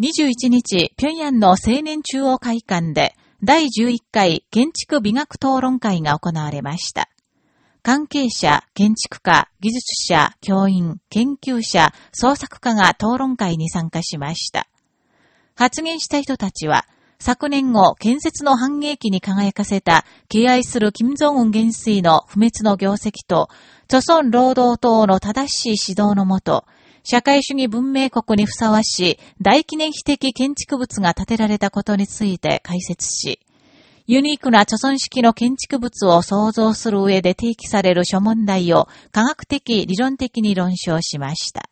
21日、平壌の青年中央会館で第11回建築美学討論会が行われました。関係者、建築家、技術者、教員、研究者、創作家が討論会に参加しました。発言した人たちは、昨年後、建設の反撃期に輝かせた、敬愛する金正恩元帥の不滅の業績と、著村労働党の正しい指導のもと、社会主義文明国にふさわしい大記念碑的建築物が建てられたことについて解説し、ユニークな貯存式の建築物を創造する上で提起される諸問題を科学的、理論的に論証しました。